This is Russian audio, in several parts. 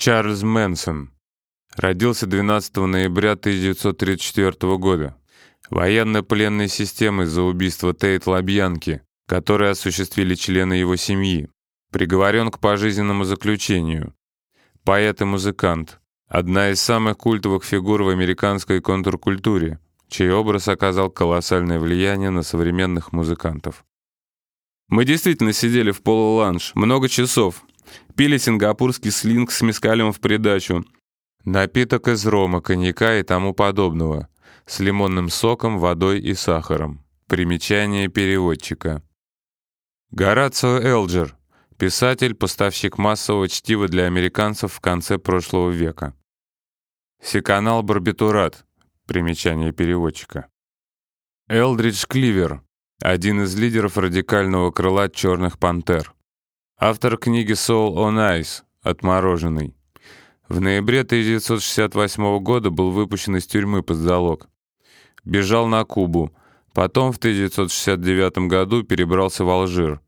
Чарльз Мэнсон. Родился 12 ноября 1934 года. Военной пленной системы за убийство Тейт Лабьянки, которые осуществили члены его семьи. Приговорен к пожизненному заключению. Поэт и музыкант. Одна из самых культовых фигур в американской контркультуре, чей образ оказал колоссальное влияние на современных музыкантов. Мы действительно сидели в полуланж много часов, пили сингапурский слинг с мескалем в придачу, напиток из рома, коньяка и тому подобного, с лимонным соком, водой и сахаром. Примечание переводчика. Горацио Элджер, писатель, поставщик массового чтива для американцев в конце прошлого века. Секанал барбитурат. Примечание переводчика. Элдридж Кливер, один из лидеров радикального крыла «Черных пантер». Автор книги «Soul on Ice» «Отмороженный». В ноябре 1968 года был выпущен из тюрьмы под залог. Бежал на Кубу, потом в 1969 году перебрался в Алжир.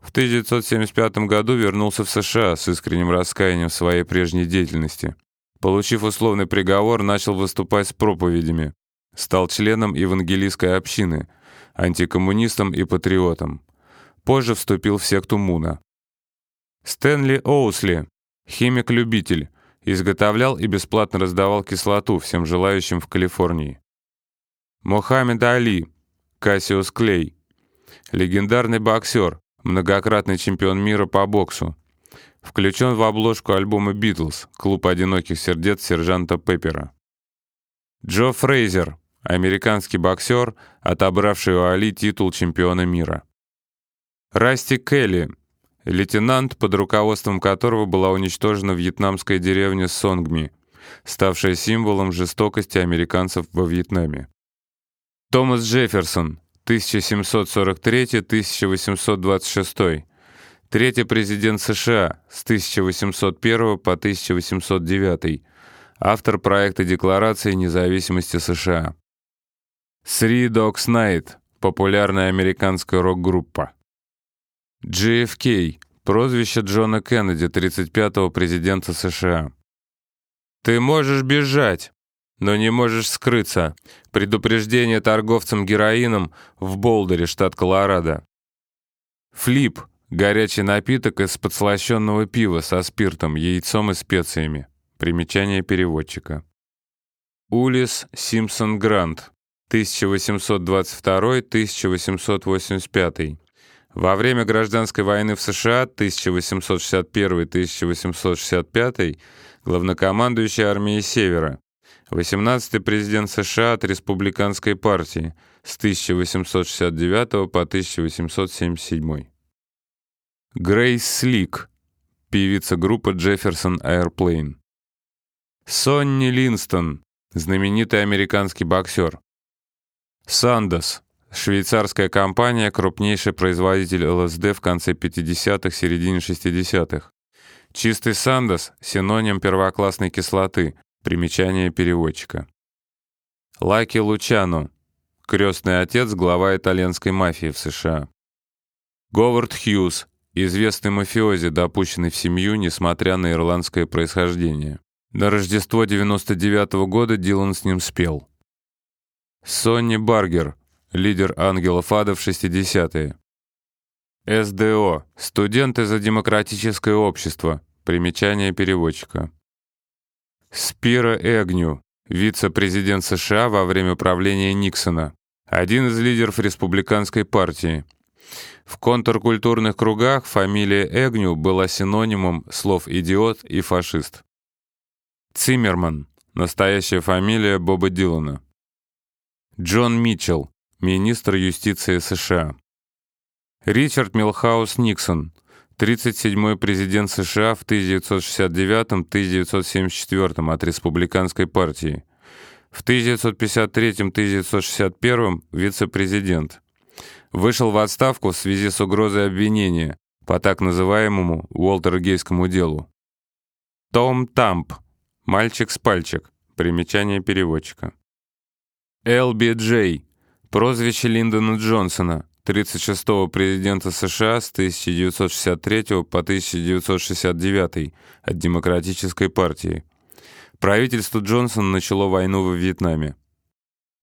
В 1975 году вернулся в США с искренним раскаянием своей прежней деятельности. Получив условный приговор, начал выступать с проповедями. Стал членом евангелийской общины – антикоммунистом и патриотом. Позже вступил в секту Муна. Стэнли Оусли, химик-любитель, изготовлял и бесплатно раздавал кислоту всем желающим в Калифорнии. Мохаммед Али, Кассиус Клей, легендарный боксер, многократный чемпион мира по боксу, включен в обложку альбома «Битлз» «Клуб одиноких сердец сержанта Пеппера». Джо Фрейзер, американский боксер, отобравший у Али титул чемпиона мира. Расти Келли, лейтенант, под руководством которого была уничтожена вьетнамская деревня Сонгми, ставшая символом жестокости американцев во Вьетнаме. Томас Джефферсон, 1743-1826, третий президент США с 1801 по 1809, автор проекта Декларации независимости США. Three Dogs Night — популярная американская рок-группа. JFK — прозвище Джона Кеннеди, 35-го президента США. «Ты можешь бежать, но не можешь скрыться». Предупреждение торговцам героином в Болдере, штат Колорадо. Флип — горячий напиток из подслащенного пива со спиртом, яйцом и специями. Примечание переводчика. Улис Симпсон Грант 1822-1885. Во время гражданской войны в США 1861-1865 главнокомандующий армией Севера, 18-й президент США от Республиканской партии с 1869 по 1877. Грейс Слик, певица группы Jefferson Airplane. Сонни Линстон, знаменитый американский боксер. Сандос. Швейцарская компания, крупнейший производитель ЛСД в конце 50-х, середине 60-х. Чистый Сандос – синоним первоклассной кислоты, примечание переводчика. Лаки Лучано – крестный отец, глава итальянской мафии в США. Говард Хьюз – известный мафиози, допущенный в семью, несмотря на ирландское происхождение. До Рождества 99 -го года Дилан с ним спел. Сонни Баргер, лидер ангелов ада в 60-е. СДО, студенты за демократическое общество, примечание переводчика. Спира Эгню, вице-президент США во время правления Никсона, один из лидеров республиканской партии. В контркультурных кругах фамилия Эгню была синонимом слов «идиот» и «фашист». Циммерман, настоящая фамилия Боба Дилана. Джон Митчелл, министр юстиции США. Ричард Милхаус Никсон, 37-й президент США в 1969-1974 от Республиканской партии. В 1953-1961 вице-президент. Вышел в отставку в связи с угрозой обвинения по так называемому Уолтергейскому делу. Том Тамп, мальчик с пальчик, примечание переводчика. LBJ, прозвище Линдона Джонсона, 36-го президента США с 1963 по 1969 от Демократической партии. Правительство Джонсона начало войну во Вьетнаме.